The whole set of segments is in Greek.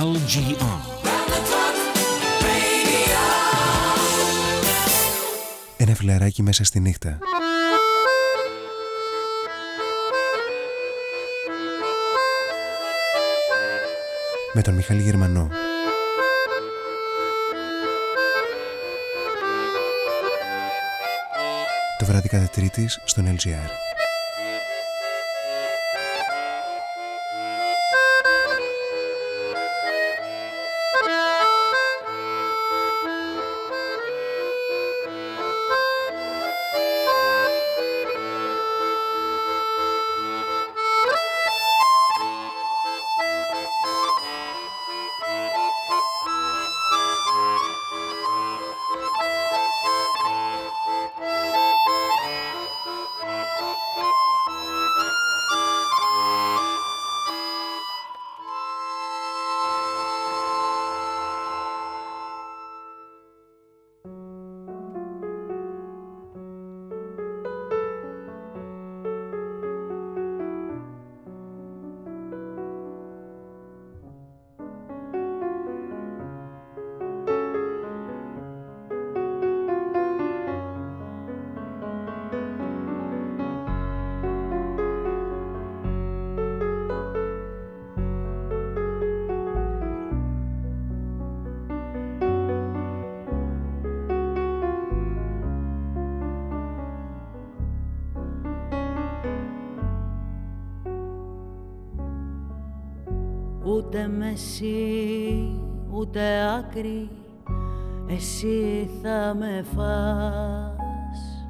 LGR. Ένα φιλαράκι μέσα στη νύχτα. Με τον Μιχάλη Γερμανό. Το βράδυ κάθε τρίτης στον LGR. Άκρη, εσύ θα με φας.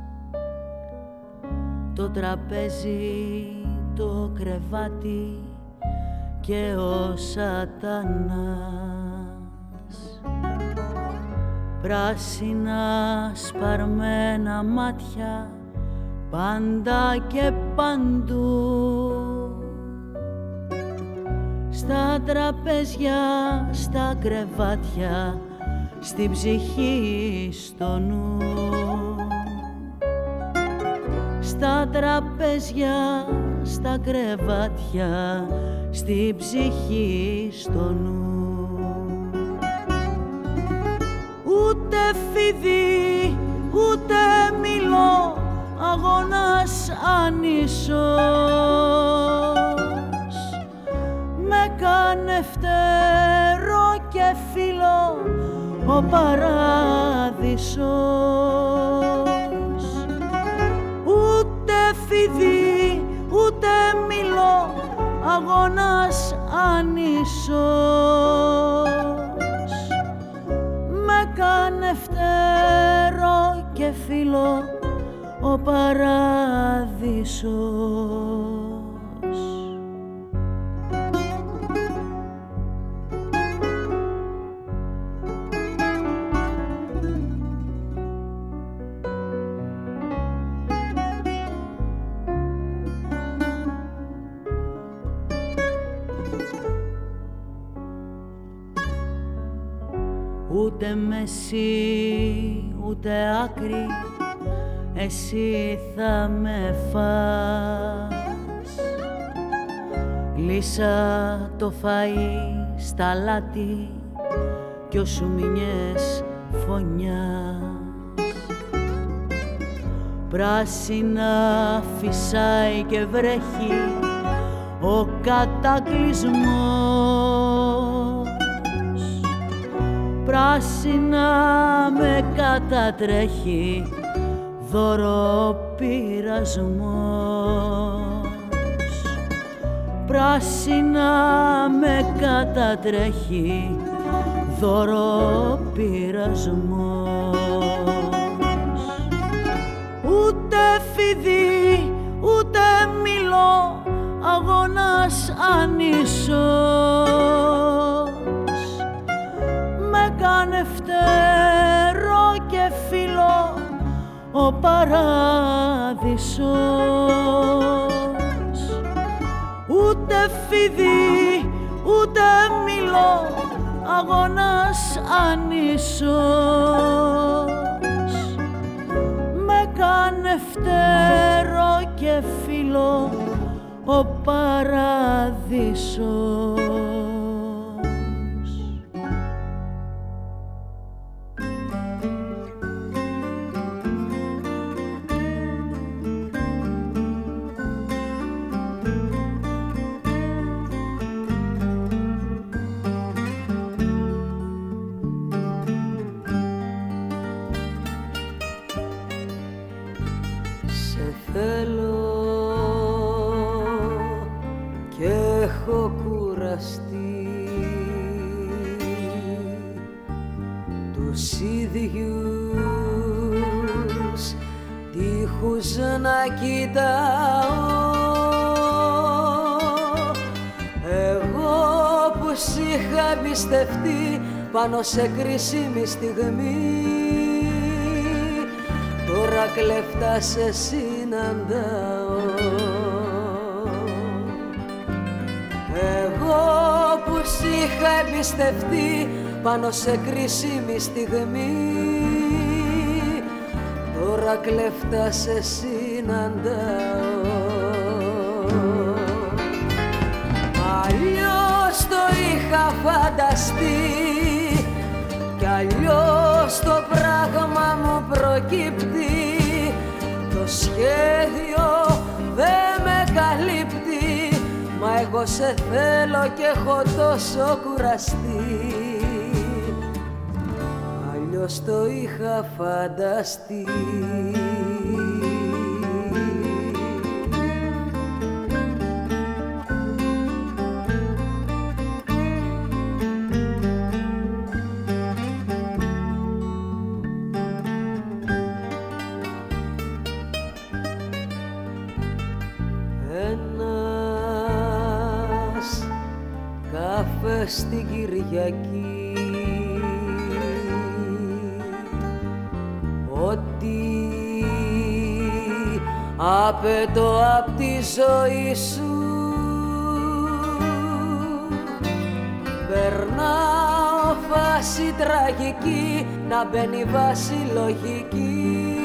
Το τραπέζι, το κρεβάτι και ο σατανάς Πράσινα σπαρμένα μάτια πάντα και παντού τραπέζια, στα κρεβάτια, στην ψυχή, στο νου. Στα τραπέζια, στα κρεβάτια, στην ψυχή, στο νου. Ούτε φίδι, ούτε μιλώ, αγώνας ανίσος ο ούτε άκρη, εσύ θα με φας. Λύσα το φαΐ στα λάτι κι όσου μηνιές φωνιάς. Πράσινα φυσάει και βρέχει ο κατακλυσμός πράσινα με κατατρέχει δώρο πράσινα με κατατρέχει δώρο ούτε φιδί ούτε μιλώ αγώνας ανίσος κάνε φτερό και φιλό ο παράδεισος. Ούτε φίδι ούτε μιλώ αγώνας ανίσος με κάνε φτερό και φιλό ο παράδεισος πάνω σε κρίσιμη στιγμή. Τώρα κλεφτά σε συναντάω. Εγώ που σ' είχα εμπιστευτεί πάνω σε κρίσιμη στιγμή. Τώρα κλεφτά σε συναντάω. Αλλιώς το είχα φανταστεί. κι αλλιώς το πράγμα μου προκύπτει. Το σχέδιο δεν με καλύπτει. Μα εγώ σε θέλω και έχω τόσο κουραστεί. Αλλιώς το είχα φανταστεί απαιτώ απ' τη ζωή σου. Περνάω φάση τραγική να μπαίνει βάση λογική.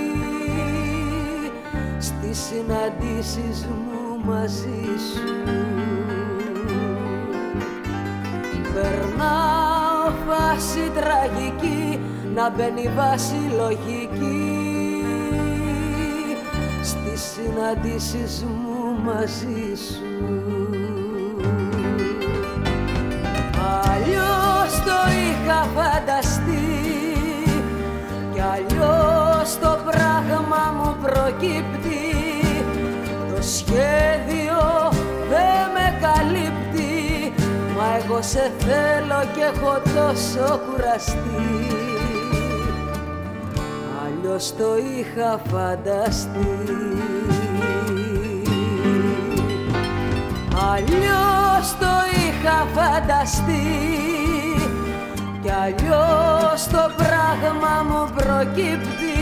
Στις συναντήσεις μου μαζί σου. Περνάω φάση τραγική να μπαίνει βάση λογική. στις συναντήσεις μου μαζί σου. Αλλιώς το είχα φανταστεί κι αλλιώς το πράγμα μου προκύπτει. Το σχέδιο δεν με καλύπτει μα εγώ σε θέλω και έχω τόσο κουραστεί αλλιώς το είχα φανταστεί. Αλλιώς το είχα φανταστεί. Κι αλλιώς το πράγμα μου προκύπτει.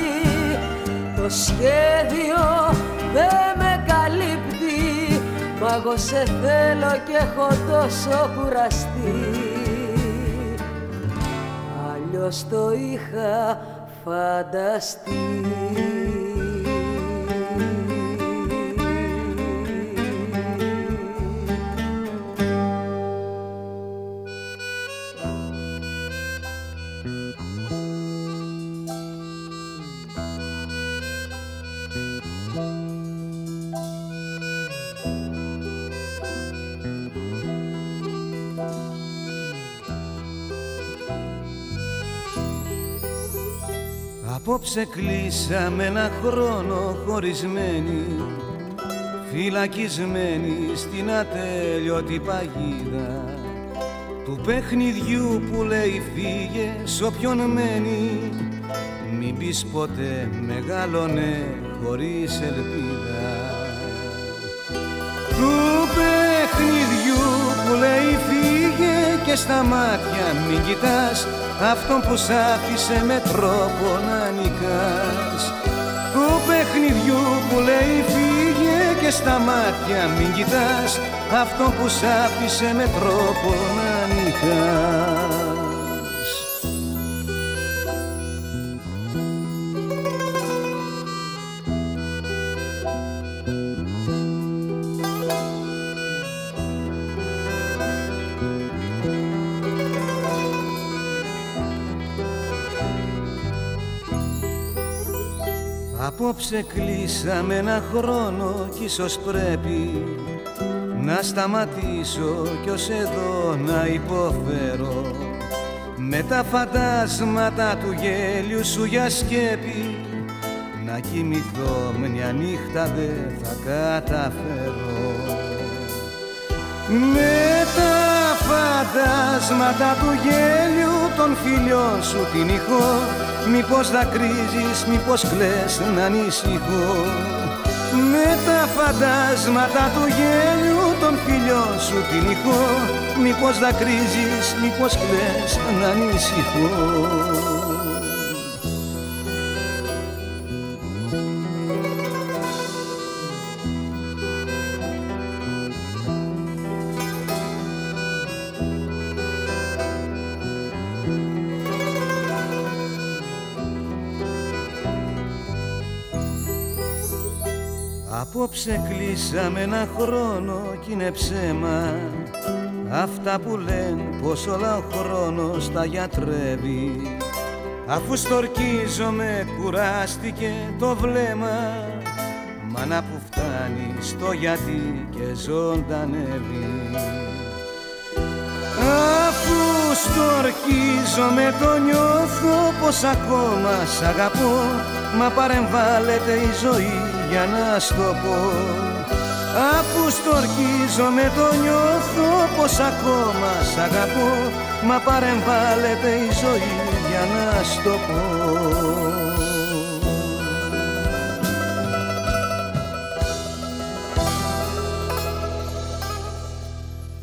Το σχέδιο δεν με καλύπτει. Μα εγώ σε θέλω και έχω τόσο κουραστεί. Αλλιώς το είχα φανταστεί Απόψε κλείσαμε ένα χρόνο χωρισμένοι Φυλακισμένοι στην ατέλειωτη παγίδα Του παιχνιδιού που λέει φύγε σ' όποιον μένει Μην πεις ποτέ μεγάλωνε χωρίς ελπίδα Του παιχνιδιού που λέει φύγε και στα μάτια μην κοιτάς αυτόν που σ' άφησε με τρόπο να νικάς. Του παιχνιδιού που λέει φύγε και στα μάτια μην κοιτάς. Αυτόν που σ' άφησε με τρόπο να νικάς Απόψε κλείσαμε ένα χρόνο κι ίσως πρέπει να σταματήσω κι ως εδώ να υποφέρω. Με τα φαντάσματα του γέλιου σου για σκέπη να κοιμηθώ μια νύχτα δεν θα καταφέρω. Με τα φαντάσματα του γέλιου των φιλιών σου την ηχό Μήπως δακρύζεις, μήπως κλαις να ανησυχώ. Με τα φαντάσματα του γέλιου των φιλιών σου την ηχό Μήπως δακρύζεις, μήπως κλαις να ανησυχώ Απόψε κλείσαμε ένα χρόνο κι είναι ψέμα. Αυτά που λένε πως όλα ο χρόνος τα γιατρεύει. Αφού στορκίζομαι κουράστηκε το βλέμμα. Μάνα που φτάνει στο γιατί και ζωντανεύει. Αφού στορκίζομαι το νιώθω πως ακόμα σ' αγαπώ. Μα παρεμβάλλεται η ζωή για να σου το πω Αφού στορκίζομαι το νιώθω πως ακόμα σ' αγαπώ Μα παρεμβάλλεται η ζωή για να σου το πω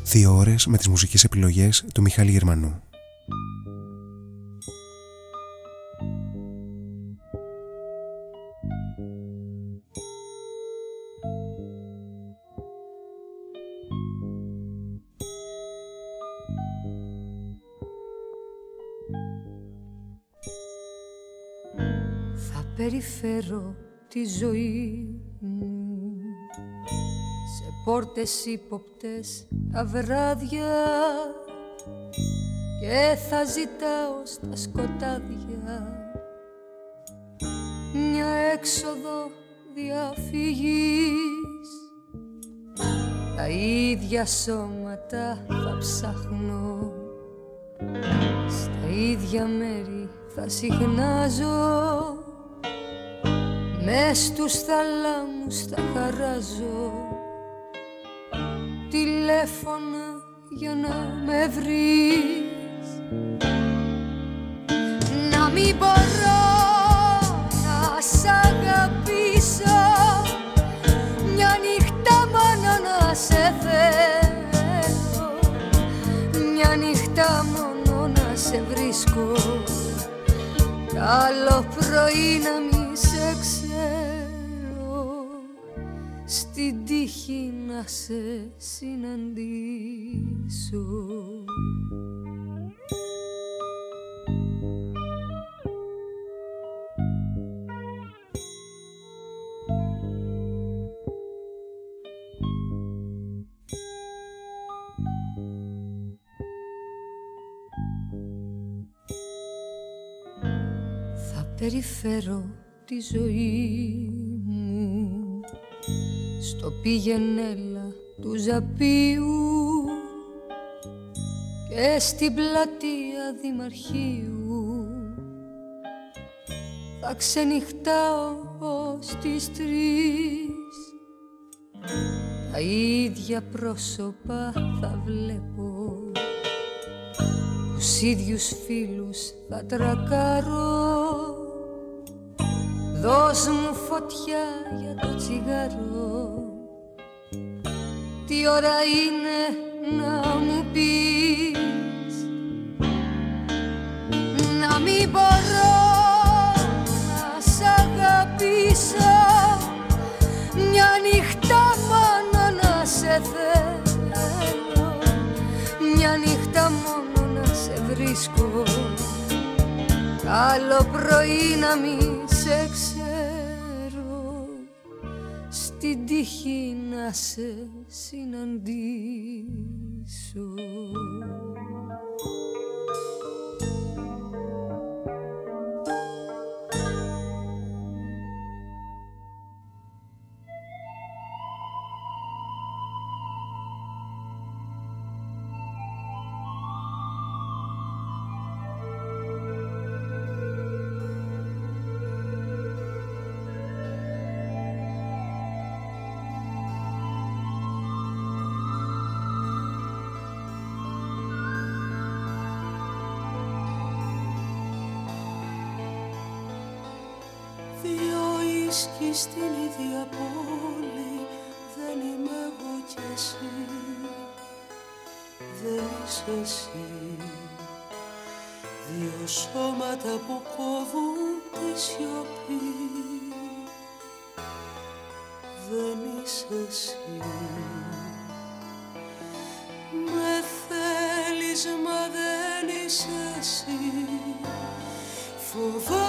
Δύο ώρες με τις μουσικές επιλογές του Μιχάλη Γερμανού. Περιφέρω τη ζωή μου. Σε πόρτες ύποπτες τα βράδια και θα ζητάω στα σκοτάδια μια έξοδο διαφυγής. Τα ίδια σώματα θα ψάχνω στα ίδια μέρη θα συχνάζω Μες στους θαλάμους θα χαράζω Τηλέφωνα για να με βρεις. Να μην μπορώ να σ' αγαπήσω Μια νύχτα μόνο να σε θέλω. Μια νύχτα μόνο να σε βρίσκω Καλό πρωί να μην σε ξέρω στην τύχη να σε συναντήσω. Θα περιφέρω τη ζωή μου. Στο πήγαινέλα του Ζαπίου και στην πλατεία Δημαρχείου. Θα ξενυχτάω ως τις τρεις. Τα ίδια πρόσωπα θα βλέπω. Τους ίδιους φίλους θα τρακάρω Δώσ' μου φωτιά για το τσιγάρο. Τι ώρα είναι να μου πεις; Να μην μπορώ να σ' αγαπήσω. Μια νύχτα μόνο να σε θέλω. Μια νύχτα μόνο να σε βρίσκω. Καλό πρωί να μην σε στην τύχη να σε συναντήσω σώματα που κόβουν τη σιωπή. Δεν είσαι εσύ. Με θέλεις μα δεν είσαι εσύ. Φοβάμαι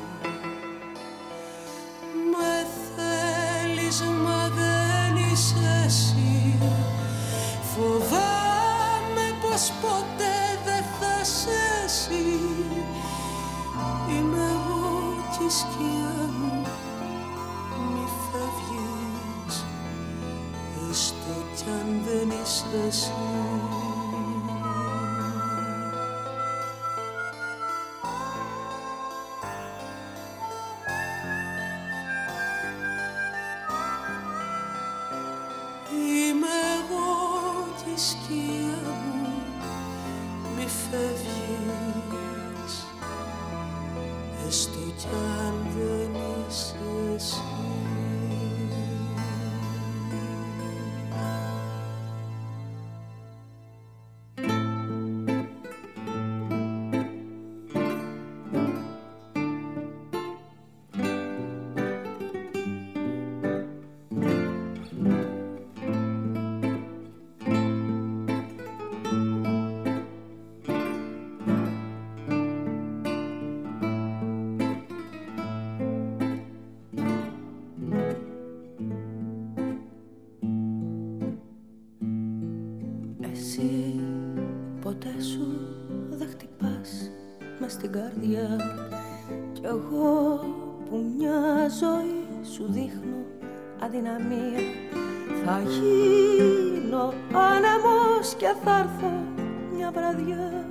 αδυναμία. Θα γίνω άνεμος και θα έρθω μια βραδιά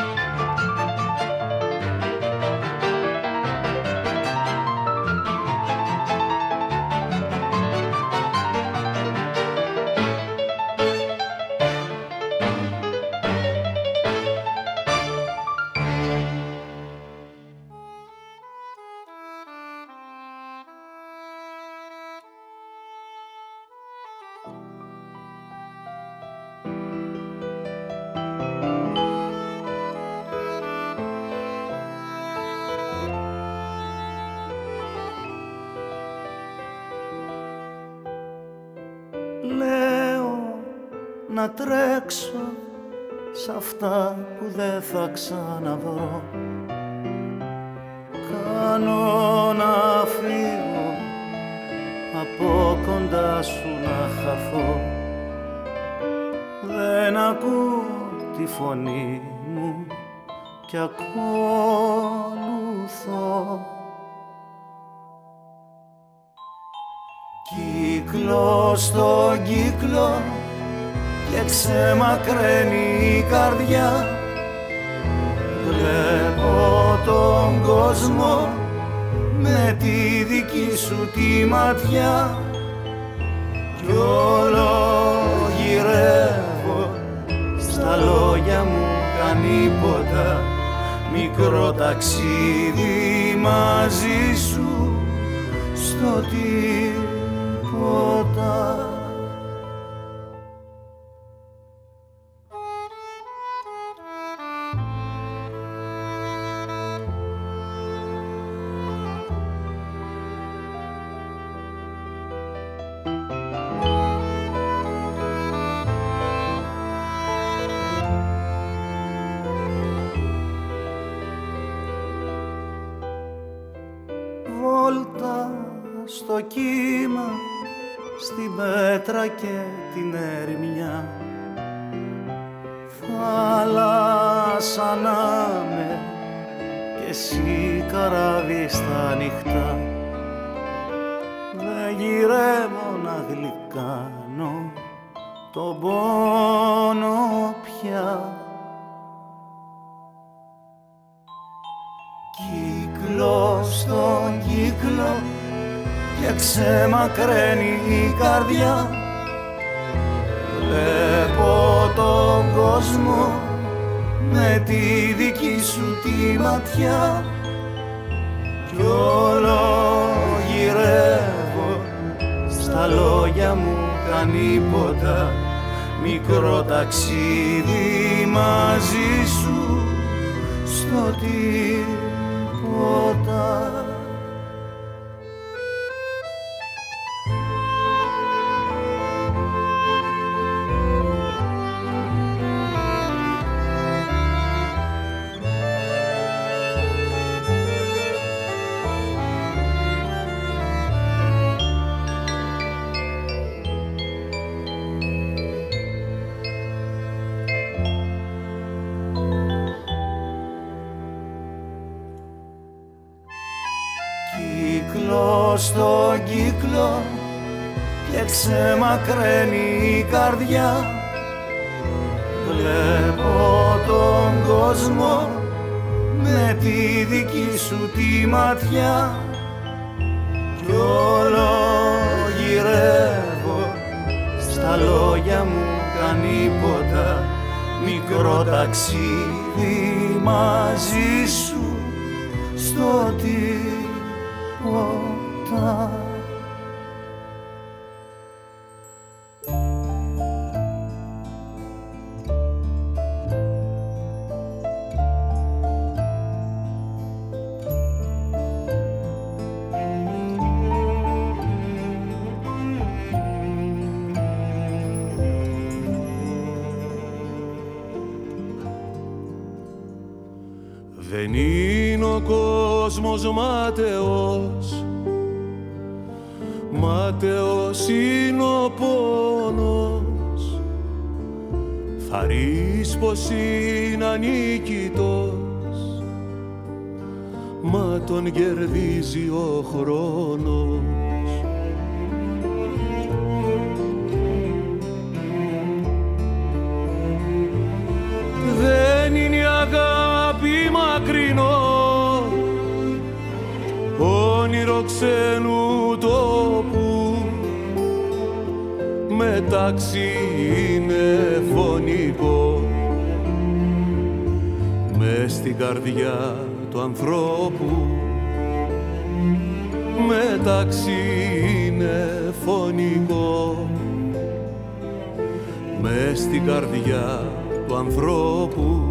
Θα ξαναβρω Κάνω να φύγω από κοντά σου να χαθώ. Δεν ακούω τη φωνή μου κι ακολουθώ. Κύκλο στο κύκλο και ξεμακραίνει η καρδιά. Βλέπω τον κόσμο με τη δική σου τη ματιά. Κι όλο γυρεύω στα λόγια μου κανίποτα. Μικρό ταξίδι μαζί σου στο τίποτα και την ερημιά θάλασσα να με και εσύ καράβι στα νυχτά. Δεν γυρεύω να γλυκάνω τον πόνο πια. Κύκλος στον κύκλο και ξεμακραίνει η καρδιά. Βλέπω τον κόσμο με τη δική σου τη ματιά. Κι όλο γυρεύω στα λόγια μου κανίποτα μικρό ταξίδι μαζί σου στο τίποτα μεταξύ είναι φωνικό. Μες στην καρδιά του ανθρώπου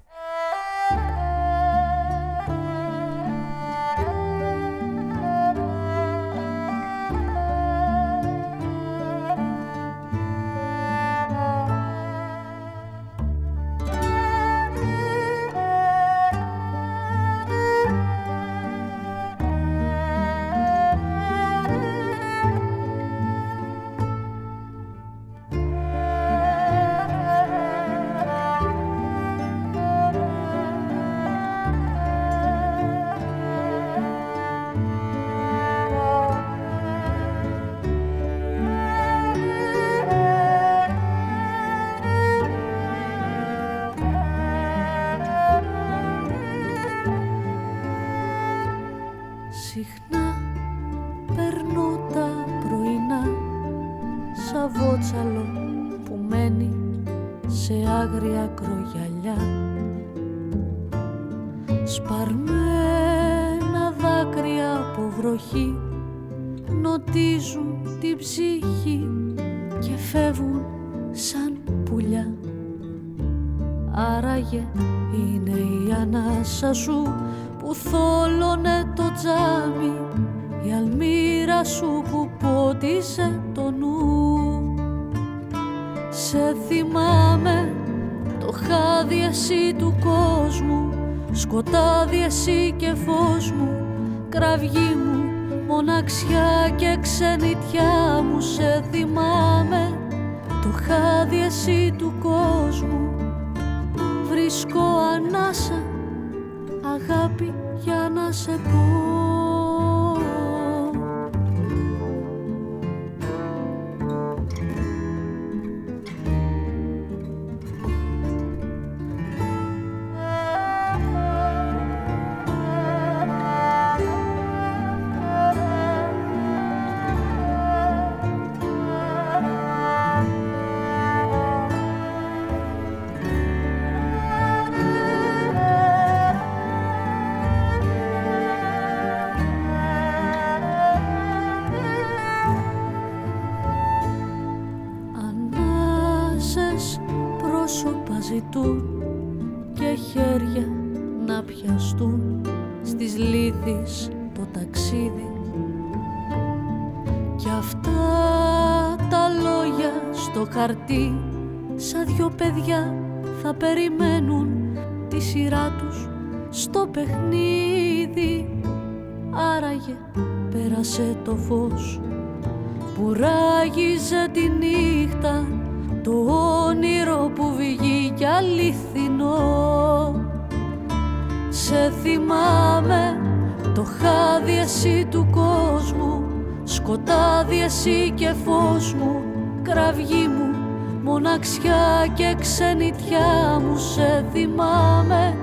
Σκοτάδι εσύ και φως μου κραυγή μου μοναξιά και ξενιτιά μου σε θυμάμαι.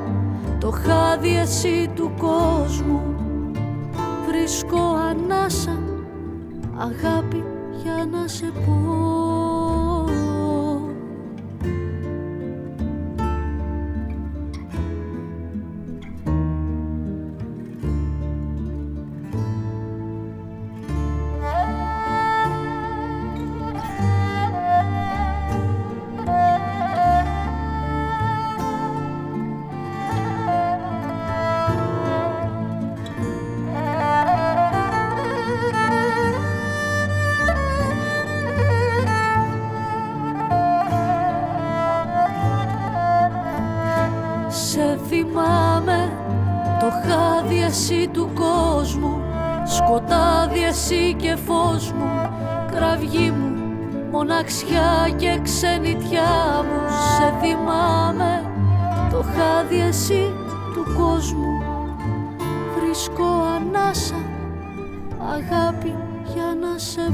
Το χάδι εσύ του κόσμου βρίσκω ανάσα αγάπη για να σε πω μοναξιά και ξενιτιά μου. Σε θυμάμαι το χάδι εσύ του κόσμου. Βρίσκω ανάσα, αγάπη για να σε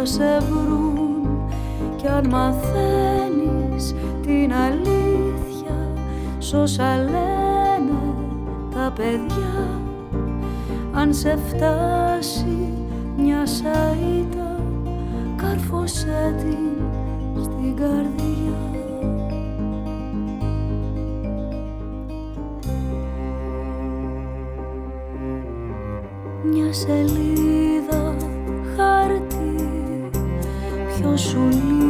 θα σε βρουν. Και αν μαθαίνεις την αλήθεια σ' λένε τα παιδιά αν σε φτάσει μια σαΐτα κάρφωσέ την στην καρδιά. Μια σελίδα 属于。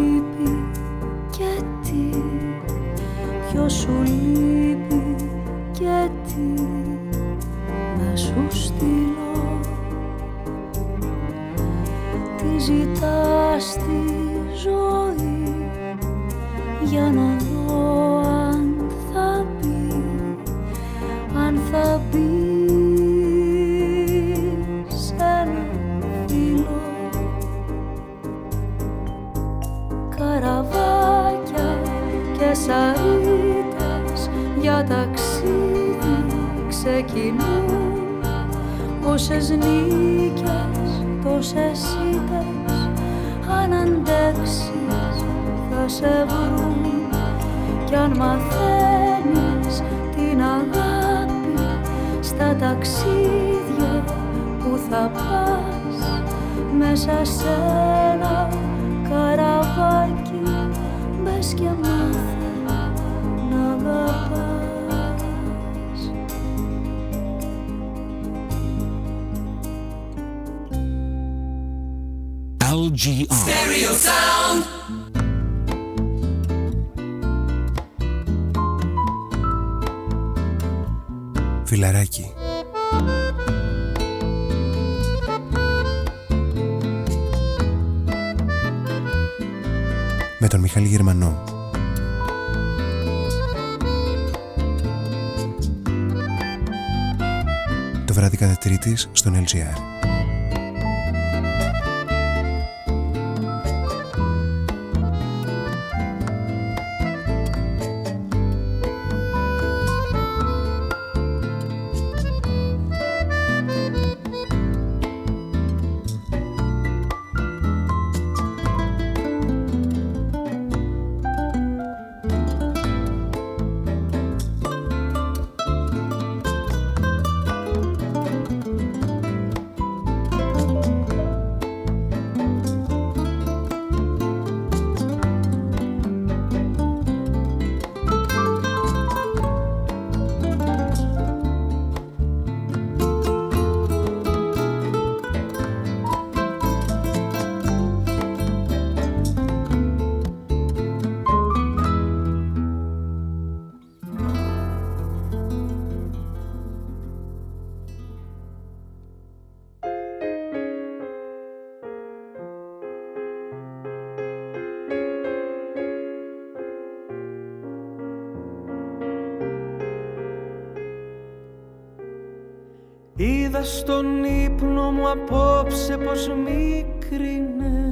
Είδα στον ύπνο μου απόψε πως μικρινές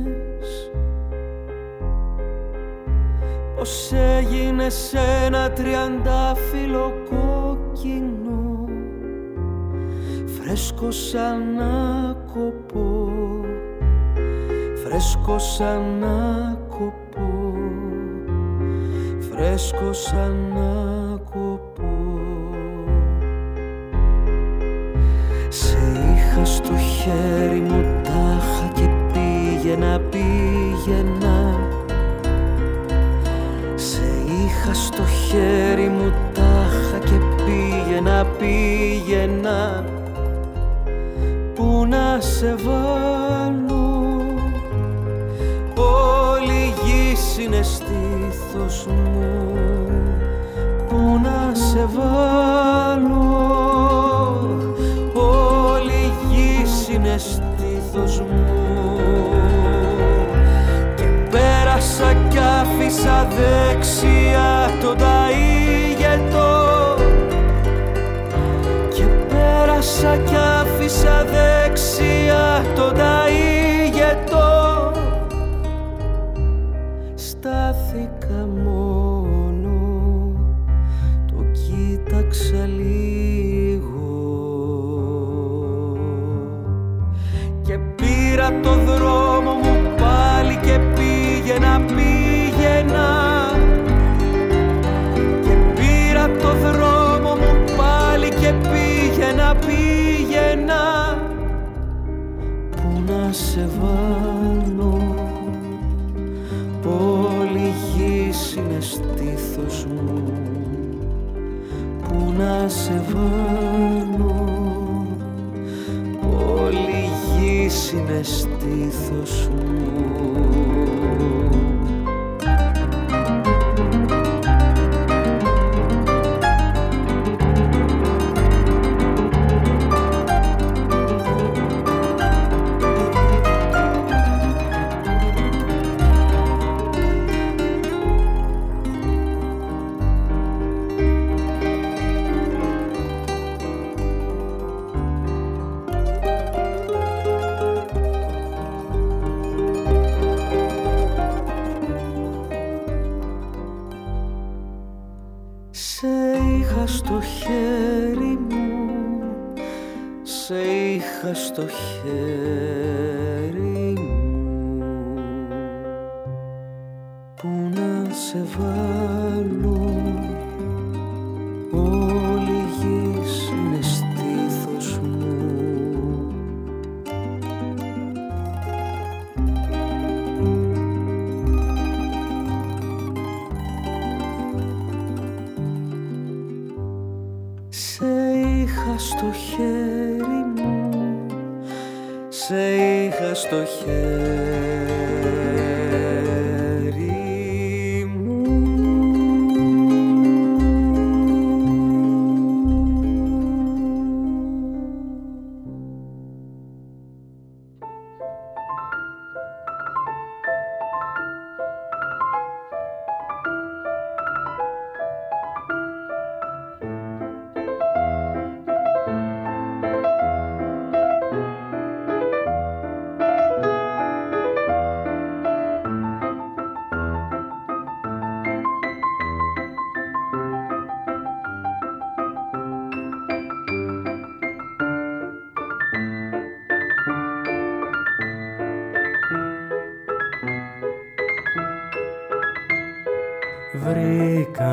Πως έγινες ένα τριαντάφυλλο κόκκινο. Φρέσκο σαν να κοπώ Φρέσκο σαν να κοπώ Φρέσκο σαν να είχα στο χέρι μου τάχα και πήγαινα πήγαινα. Σε είχα στο χέρι μου τάχα και πήγαινα πήγαινα. Πού να σε βάλω; Όλη γη είναι στήθος μου. Πού να σε βάλω; Στήθος μου. Και πέρασα κι άφησα δεξιά τον ταΐγετο. Και πέρασα κι άφησα δεξιά τον ταΐγετο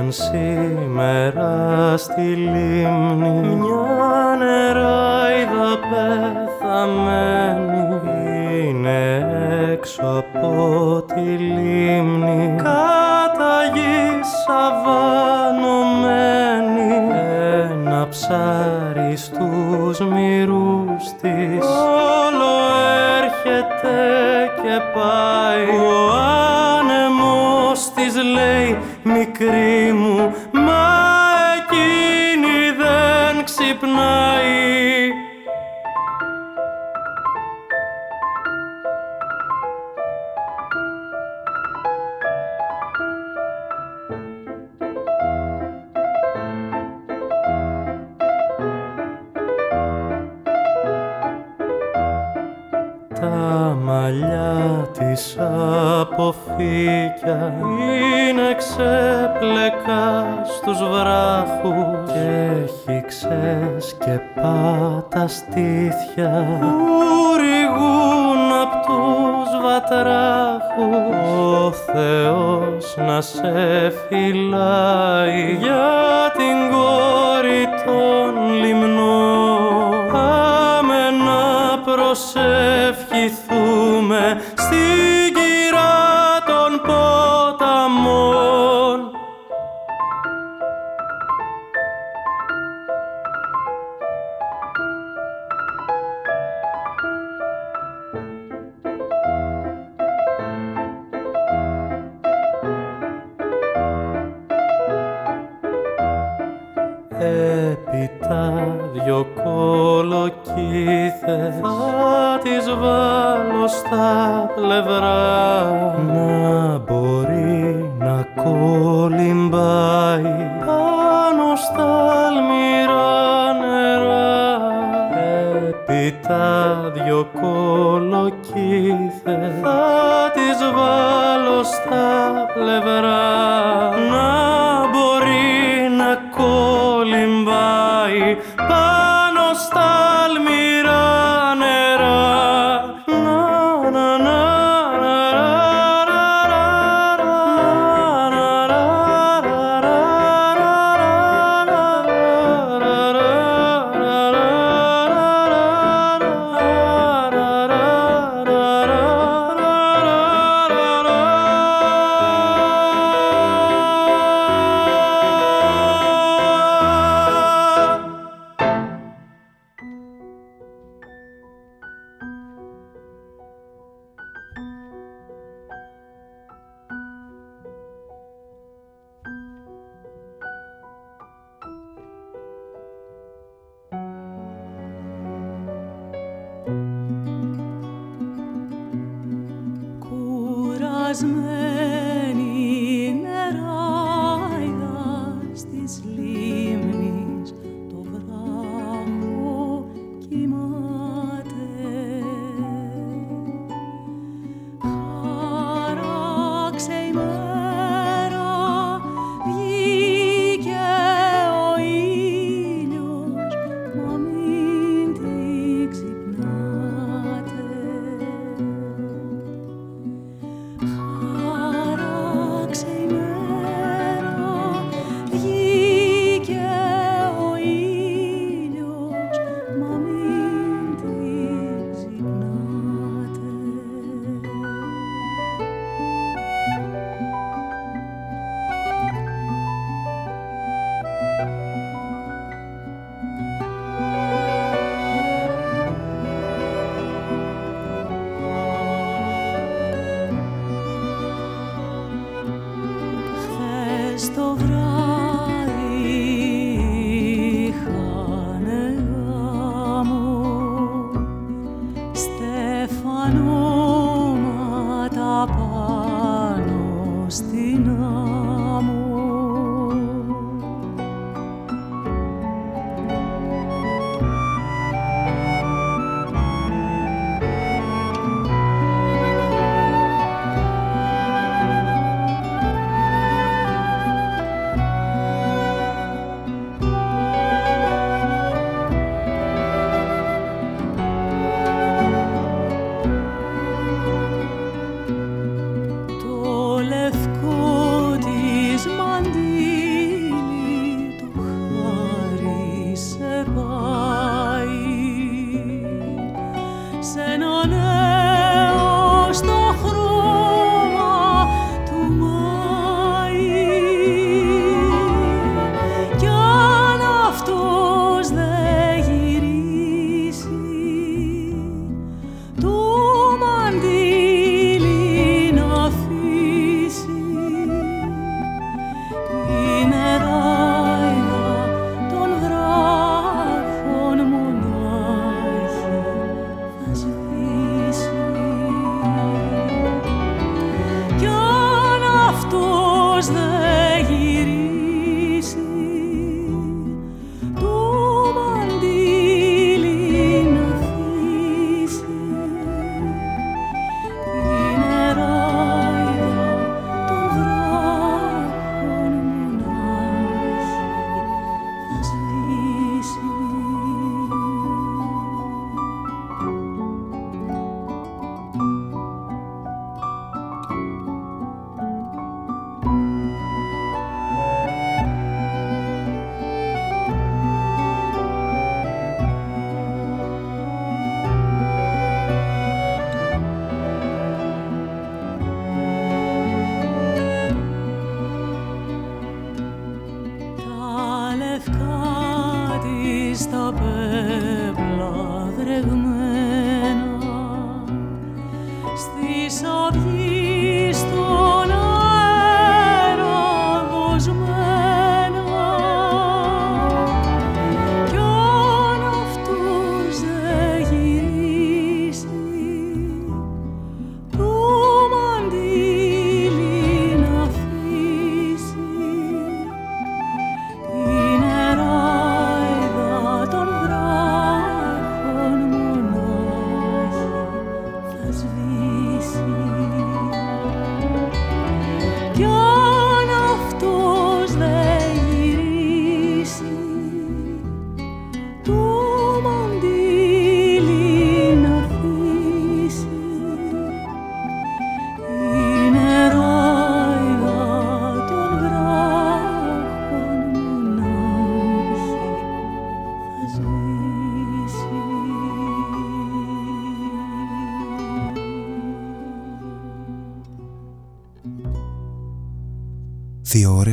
Βρήκαν σήμερα στη λίμνη as me.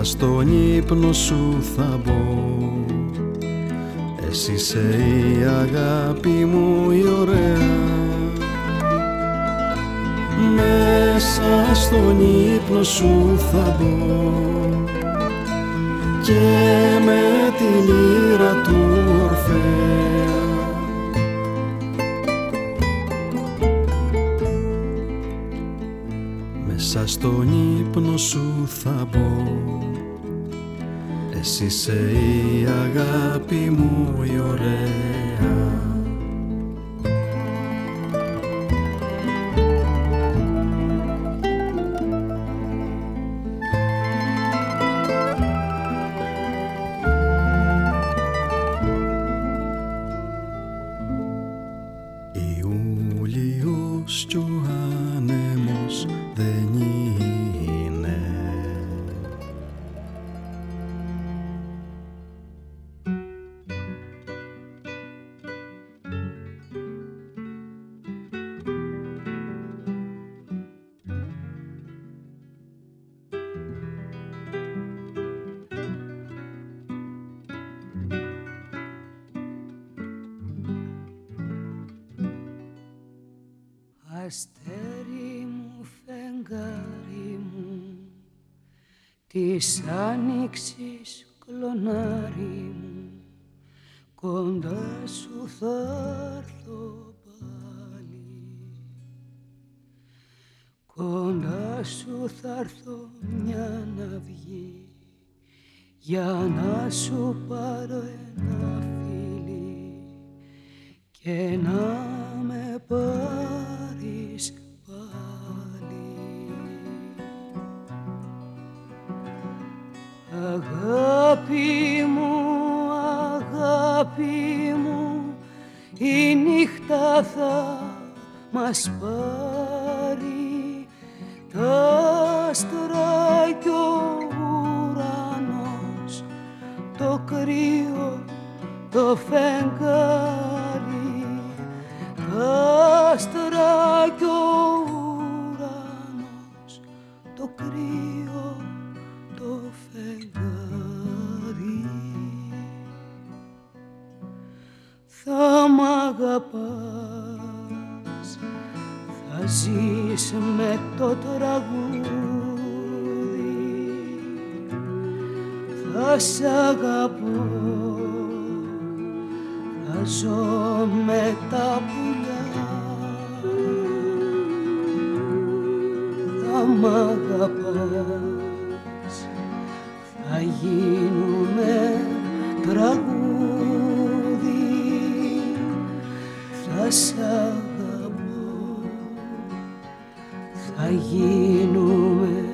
Μέσα στον ύπνο σου θα μπω. Εσύ είσαι η αγάπη μου η ωραία. Μέσα στον ύπνο σου θα μπω. Και με τη λύρα του Εσύ είσαι η αγάπη μου η ωραία για να σου πάρω ένα φίλι και να με πάρεις Αγάπη μου, αγάπη μου, η νύχτα θα μας πάρει. Τα άστρα κι ο ουρανός, το κρύο το φεγγάρι τα άστρα κι ο ουρανός το κρύο το φεγγάρι. Θα μ' αγαπάς θα ζεις με το τραγούδι. Σ' αγαπώ. Θα ζω με τα πουλιά. Θα μ' αγαπάς. Θα γίνουμε τραγούδι. Θα σ' αγαπώ. Θα γίνουμε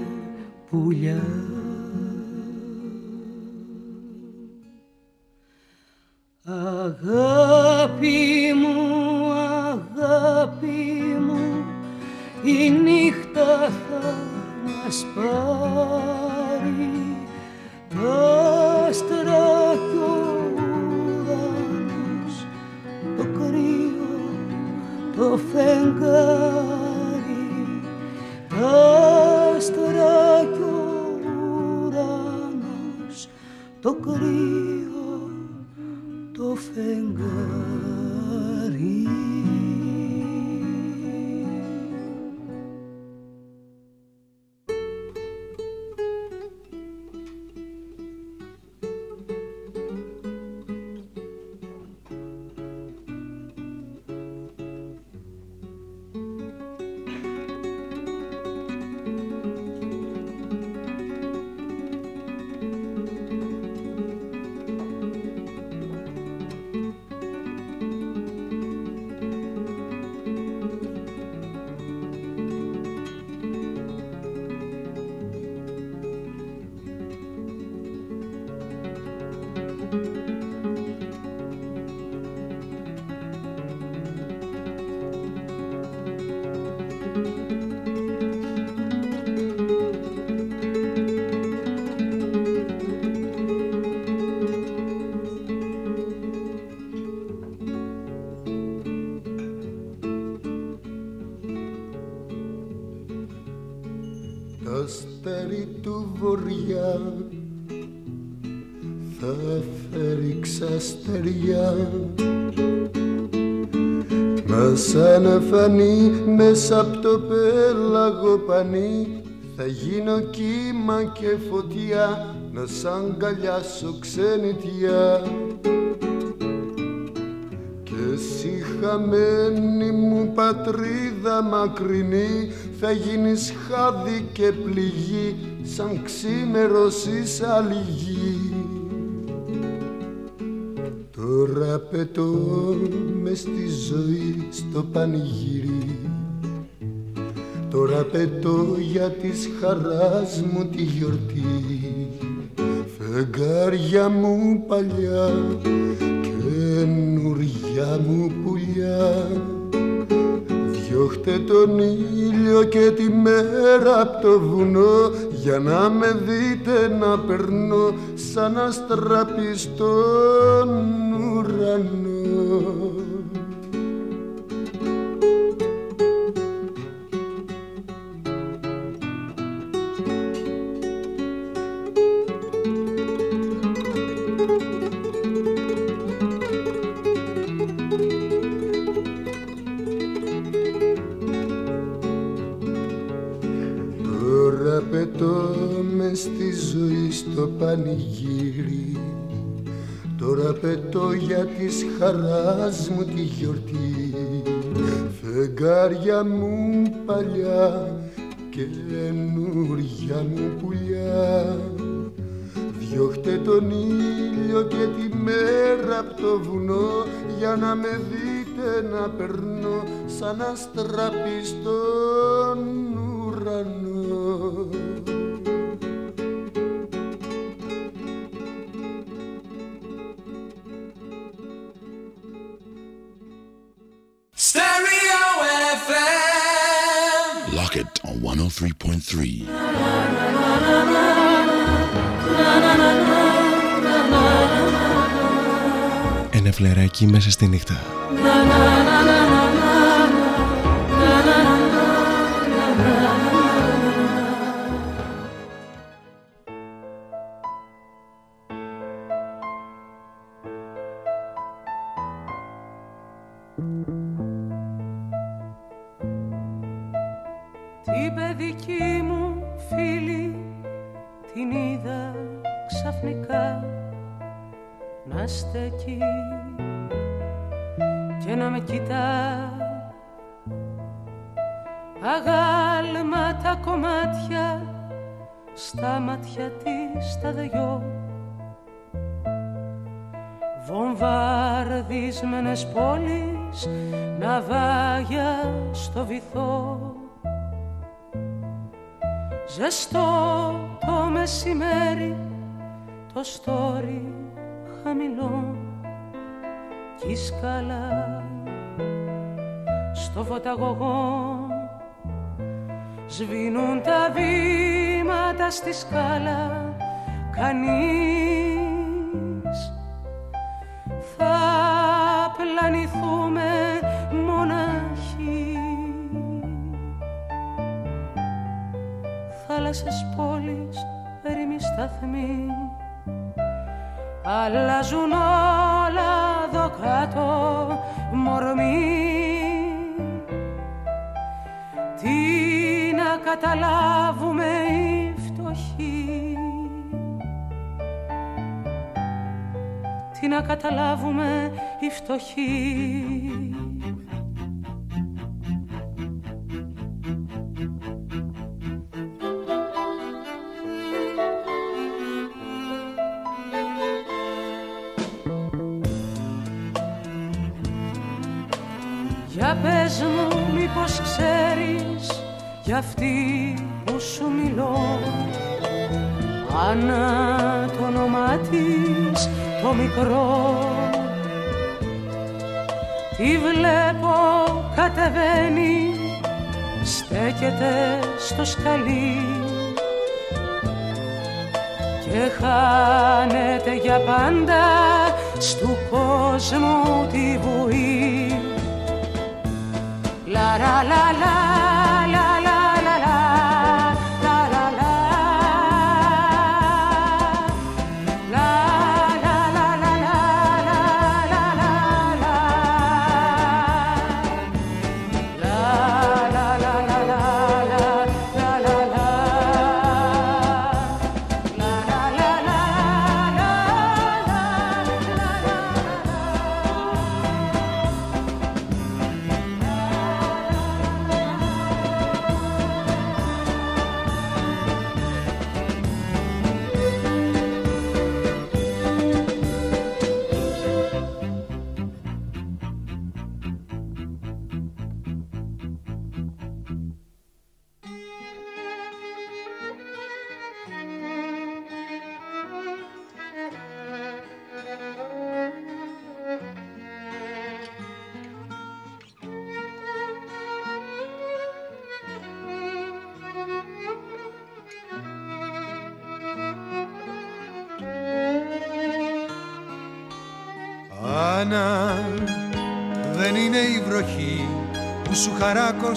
πουλιά βοριά θα φέρει ξαστεριά. Μας αναφανεί μέσα από το πέλαγο πανί. Θα γίνω κύμα και φωτιά. Να σ' αγκαλιάσω ξενιτιά. Και εσύ χαμένη μου πατρίδα μακρινή θα γίνεις χάδι και πληγή σαν ξήμερος άλλη γη. Τώρα πετώ μες στη ζωή στο πανηγύρι. Τώρα πετώ για της χαράς μου τη γιορτή. Φεγγάρια μου παλιά, καινούρια μου πουλιά. Διώχτε τον ήλιο και τη μέρα απ' το βουνό για να με δείτε να περνώ σαν αστραπή στον ουρανό. Πανηγύρι. Τώρα πετώ για της χαράς μου τη γιορτή. Φεγγάρια μου παλιά καινούρια μου πουλιά. Διώχτε τον ήλιο και τη μέρα απ' το βουνό για να με δείτε να περνώ σαν αστραπή στον ουρανό. FM. Lock it on 103.3. Ένα φλεράκι μέσα στη νύχτα. Την παιδική μου φίλη την είδα ξαφνικά να στέκει και να με κοιτά. Αγάλματα κομμάτια στα μάτια της τα δυο. Βομβαρδισμένες πόλεις ναυάγια στο βυθό ζεστό το μεσημέρι το στόρι χαμηλό κι η σκάλα στο φωταγωγό. Σβήνουν τα βήματα στη σκάλα κανείς θα πλανηθούμε θάλασσες πόλεις ερημοί σταθμοί αλλάζουν όλα εδώ κάτω μορμοί τι να καταλάβουμε οι φτωχοί. Τι να καταλάβουμε οι φτωχοί ξέρεις για αυτή που σου μιλώ Άννα το όνομά της το μικρό. Τη βλέπω κατεβαίνει στέκεται στο σκαλί. Και χάνεται για πάντα στου κόσμου τη βουή. La la la la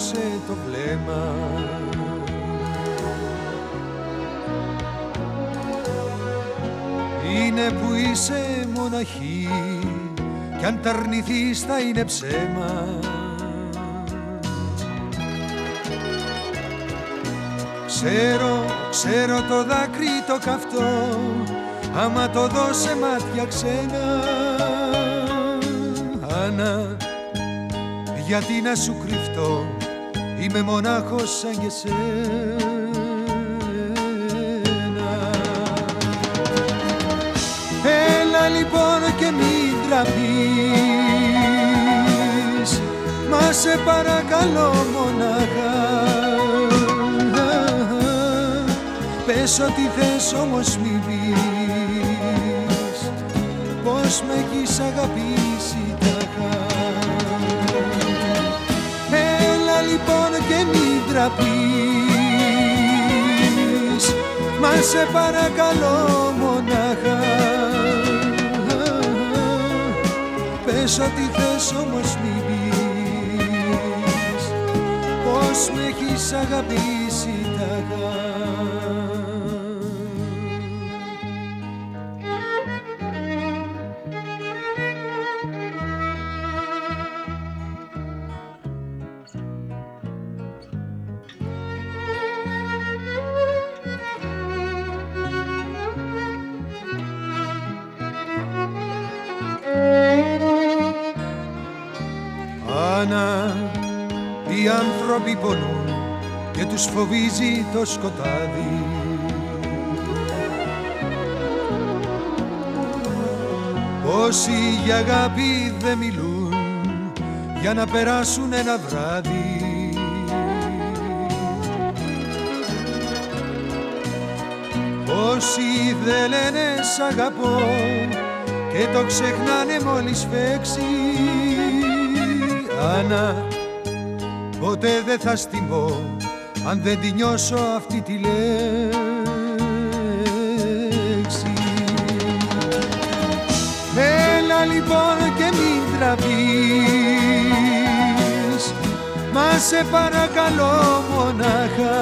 χαράκωσε το βλέμμα. Είναι που είσαι μοναχή κι αν τα αρνηθείς θα είναι ψέμα. Ξέρω, ξέρω το δάκρυ το καυτό άμα το δώσε μάτια ξένα. Άννα, γιατί να σου κρυφτώ; Είμαι μονάχος σαν και σένα Έλα λοιπόν και μην τραπείς Μα σε παρακαλώ μονάχα. Πες ό,τι θες όμως μη πεις Πως με έχεις αγαπήσει μην τραπείς Μα σε παρακαλώ μονάχα. Πες ό,τι θες όμως μη πεις. Πως με έχεις αγαπήσει τάχα τους φοβίζει το σκοτάδι. Όσοι για αγάπη δεν μιλούν για να περάσουν ένα βράδυ. Όσοι δεν λένε σ' αγαπώ και το ξεχνάνε μόλις φέξει. Άννα, ποτέ δεν θα στιμώ αν δεν τη νιώσω αυτή τη λέξη. Έλα λοιπόν και μην τραβείς Μα σε παρακαλώ μονάχα.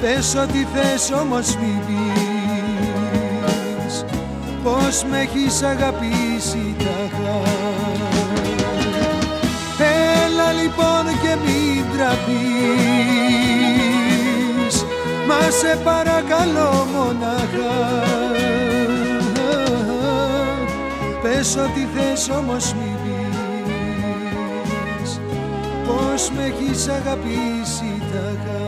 Πες ό,τι θες όμως μην πεις Πως με έχεις αγαπήσει τάχα. Έλα λοιπόν και μην τραπείς. Μα σε παρακαλώ μονάχα. Πες ό,τι θες όμως μην πεις. Πως με έχεις αγαπήσει τάχα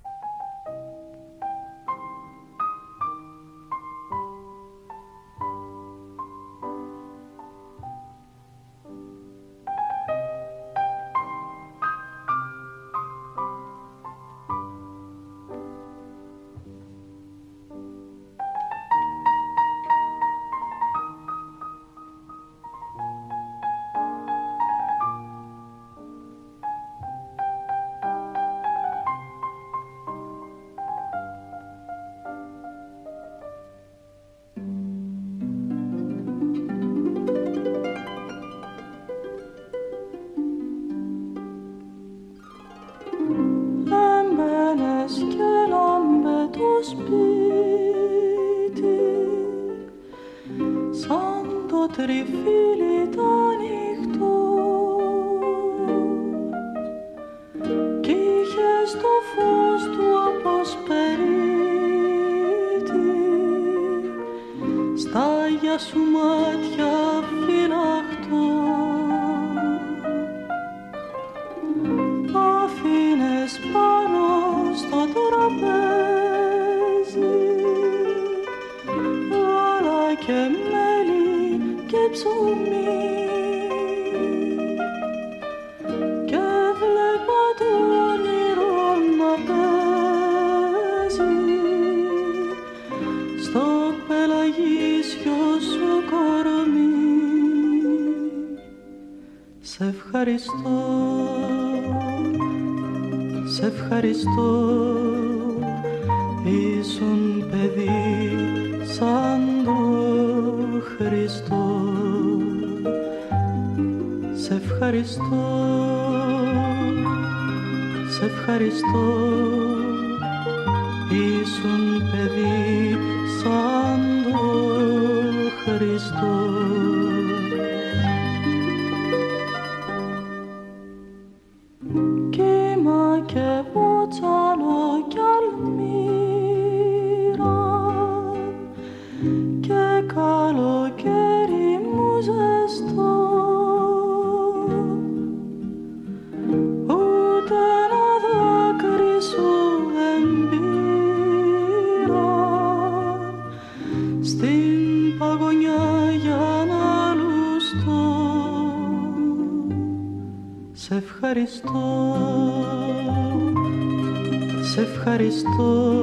ευχαριστώ.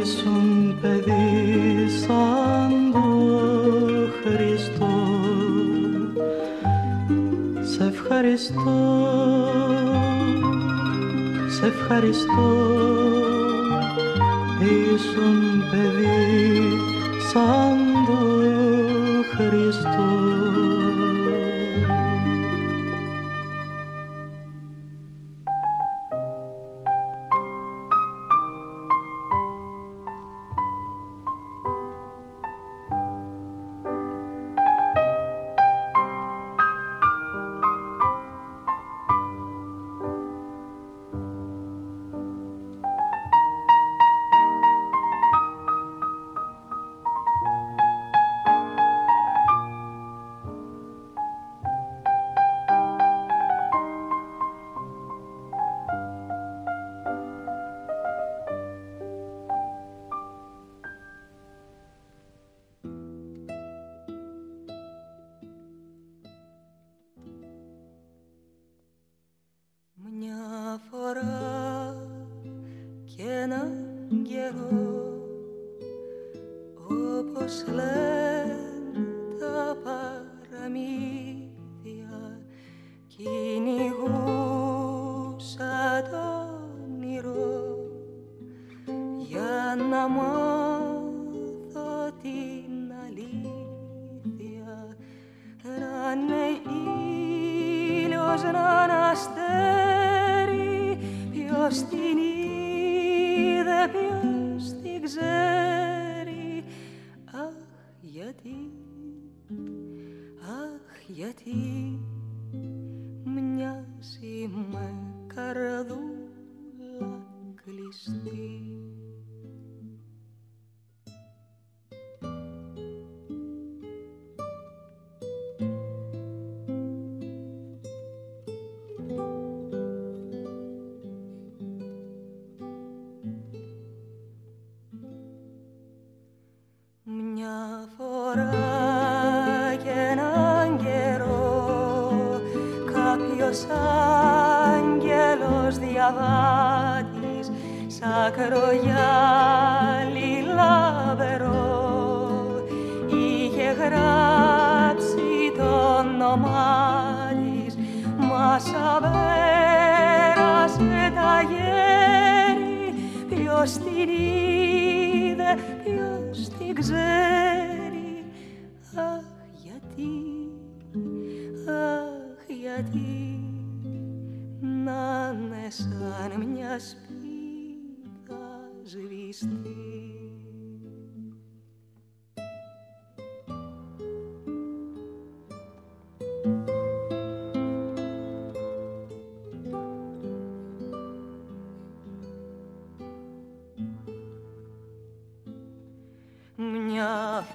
Ήσουν παιδί σαν το Χριστό. Σε ευχαριστώ. Σε ευχαριστώ.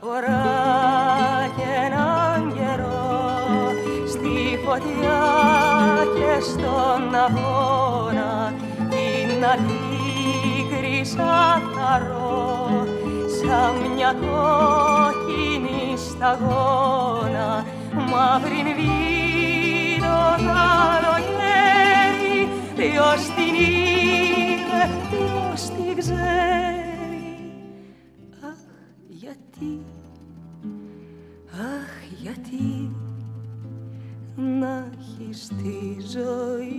φορά και έναν καιρό στη φωτιά και στον αγώνα. Την αρχή κρυσαθαρό σαν μια κόκκινη σταγόνα. Μαύρη βίνω καλοκαίρι ποιος την είδε, ποιος την ξέρει. στη ζωή.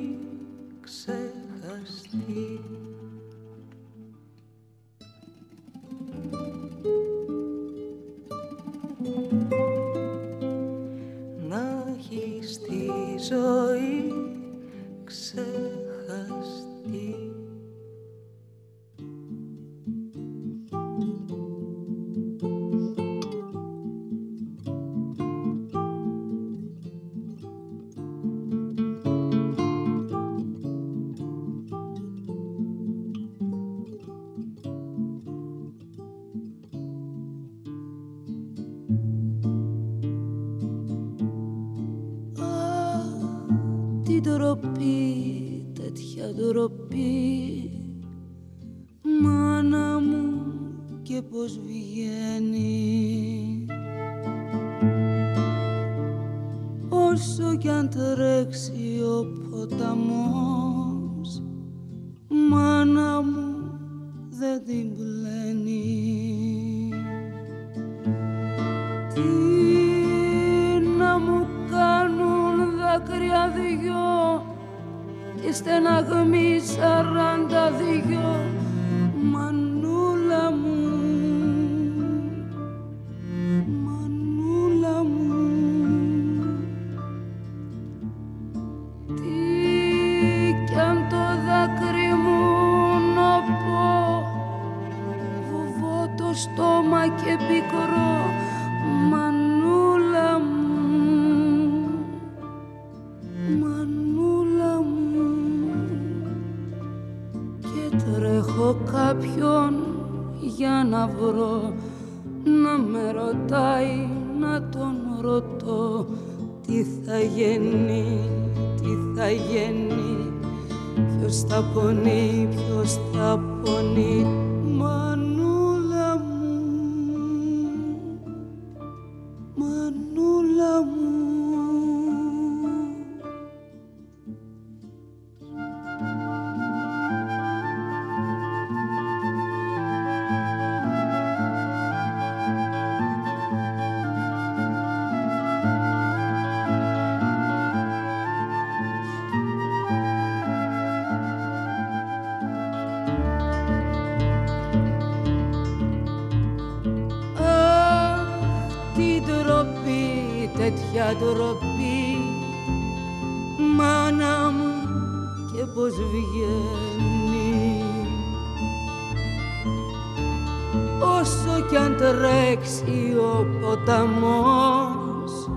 κι αν τρέξει ο ποταμός.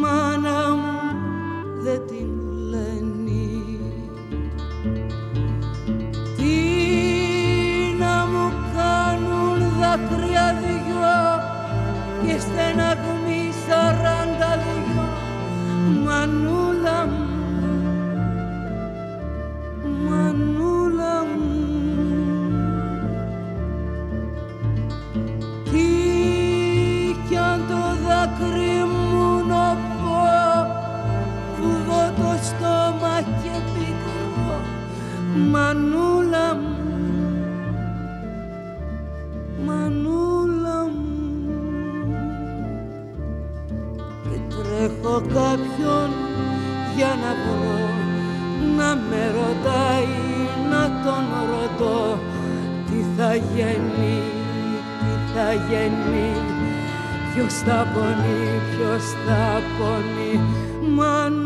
Μάνα μου δεν την με ρωτάει να τον ρωτώ τι θα γίνει, τι θα γίνει ποιος θα πονεί, ποιος θα πονεί μάνα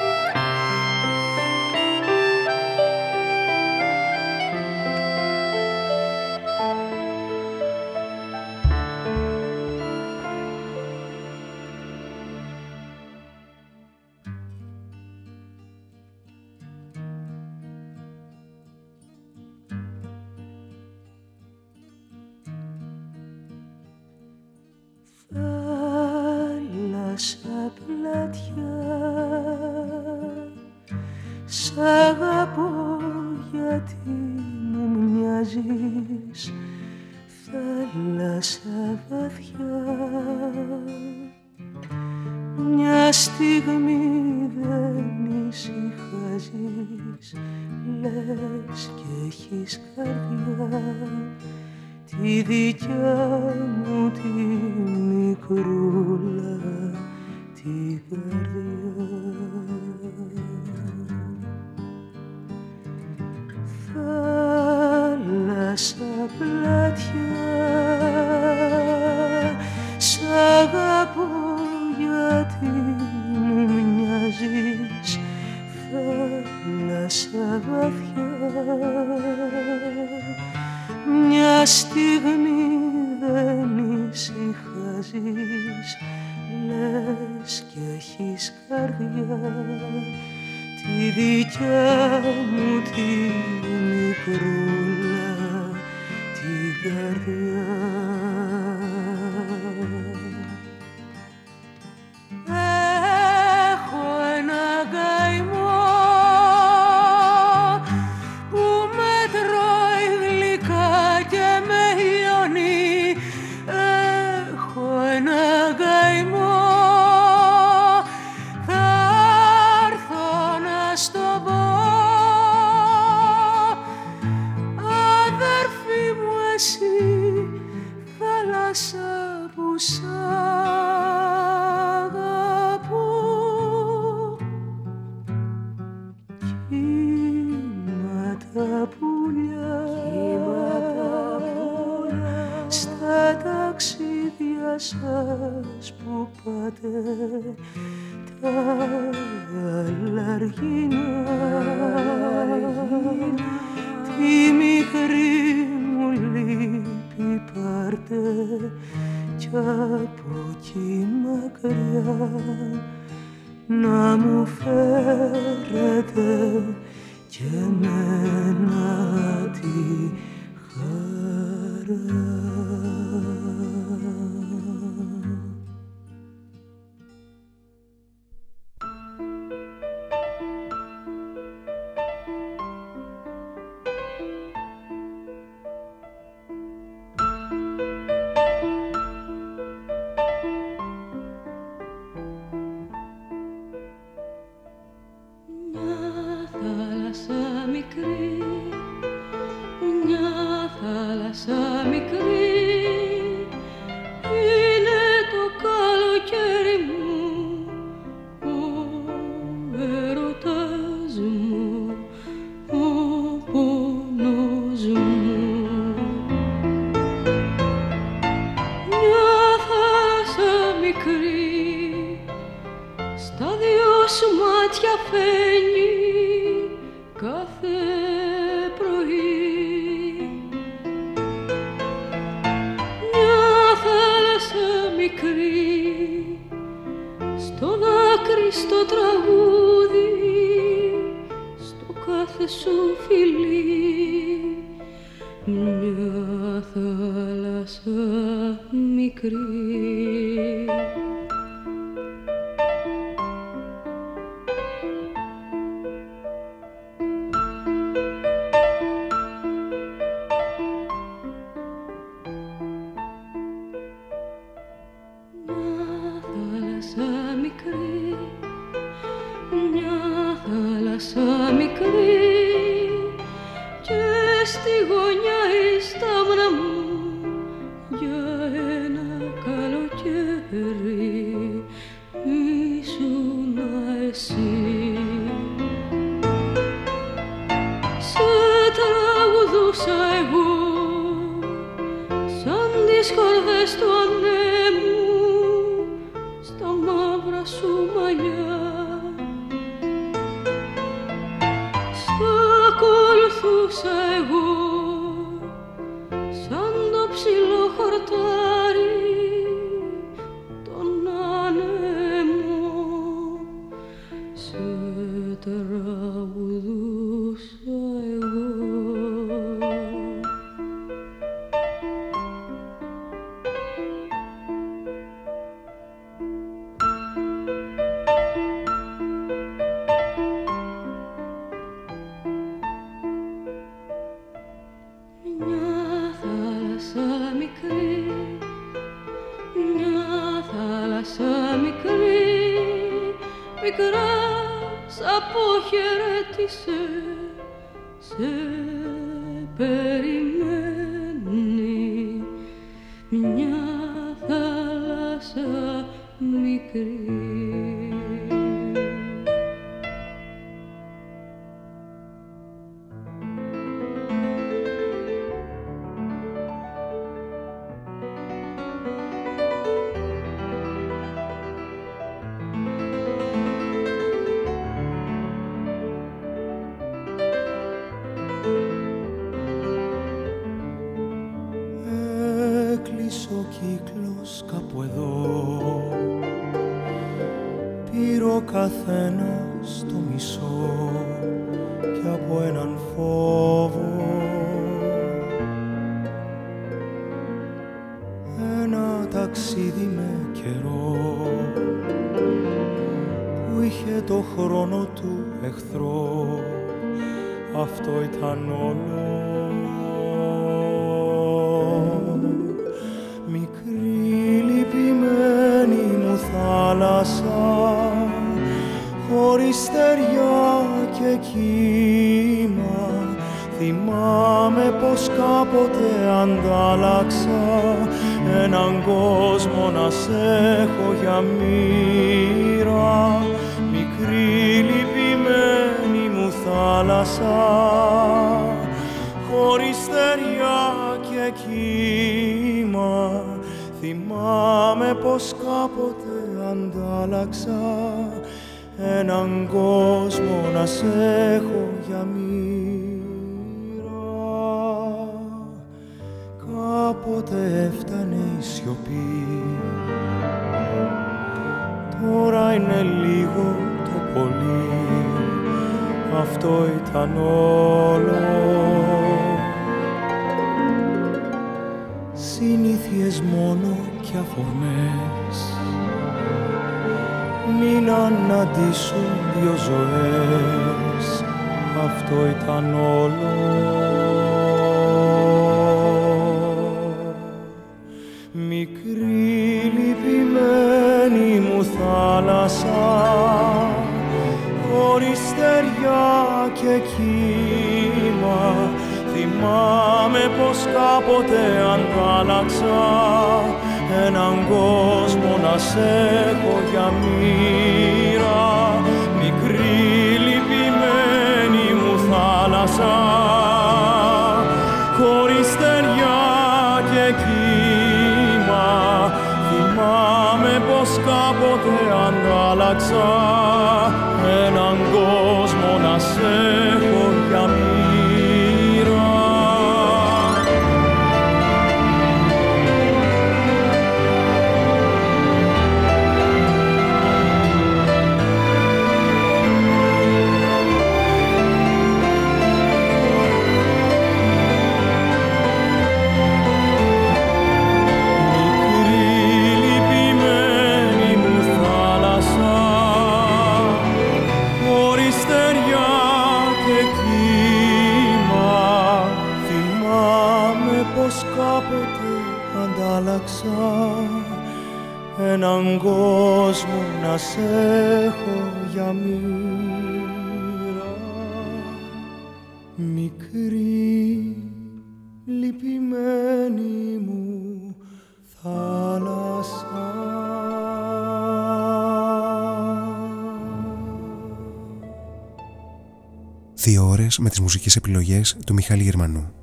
με τις μουσικές επιλογές του Μιχάλη Γερμανού.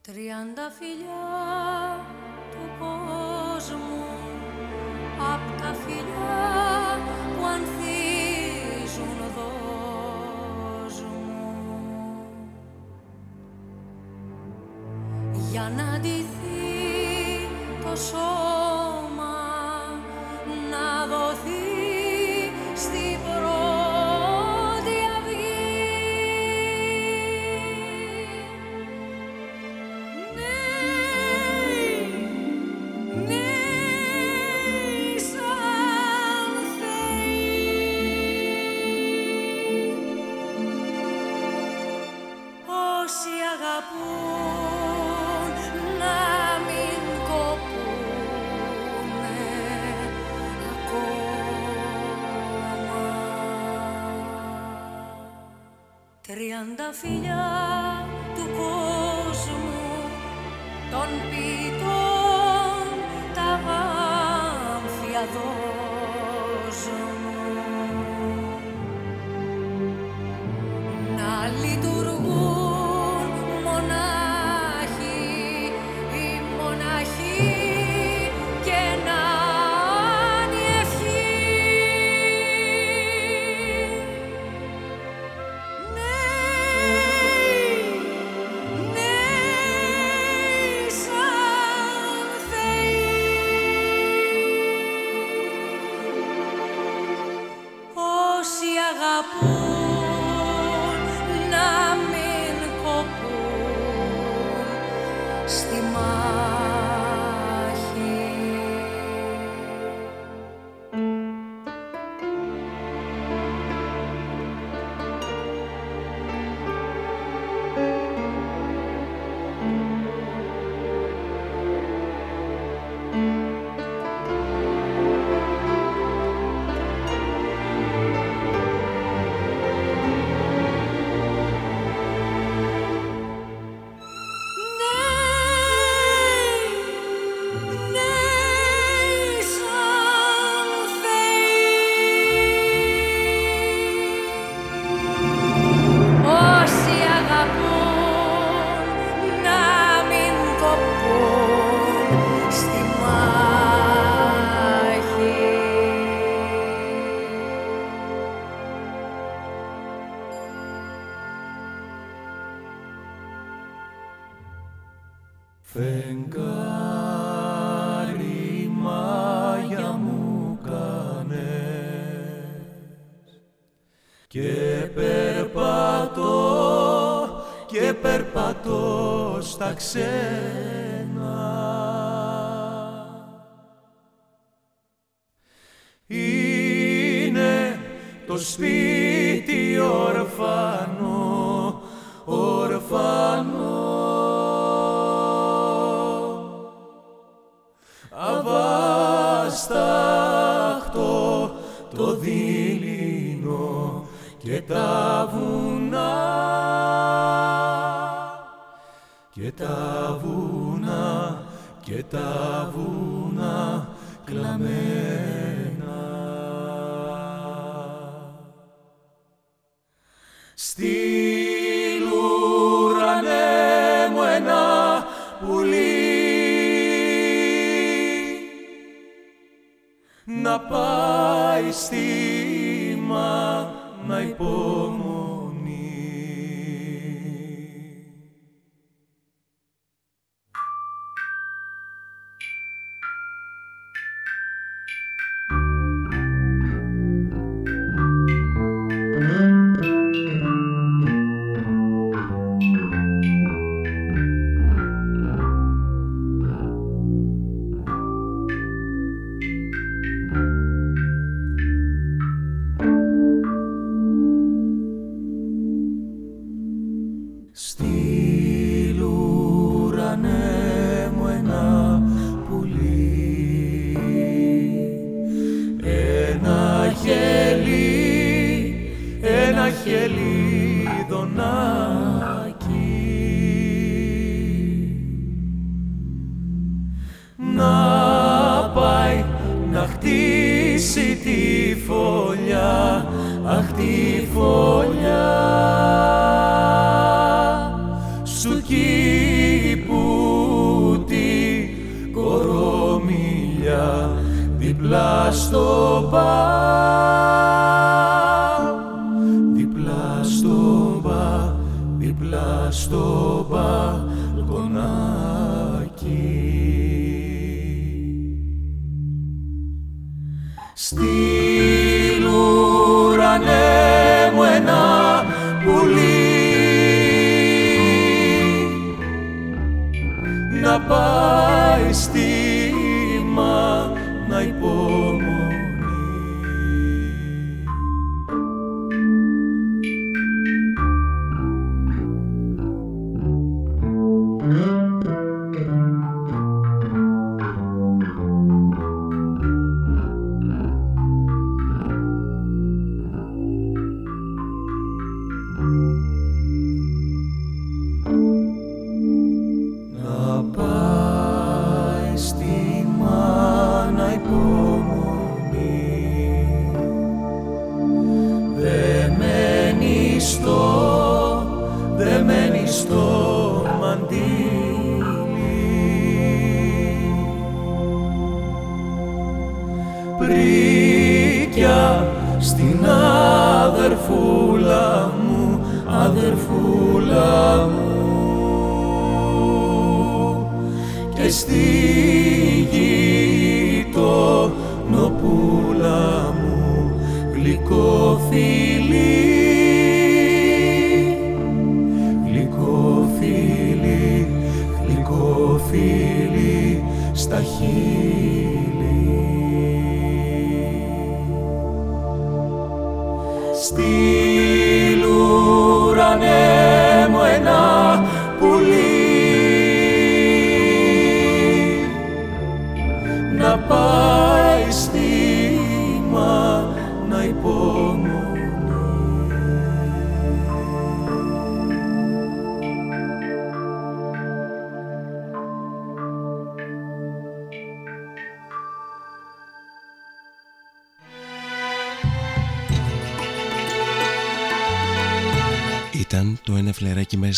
Τριάντα φιλιά the figlio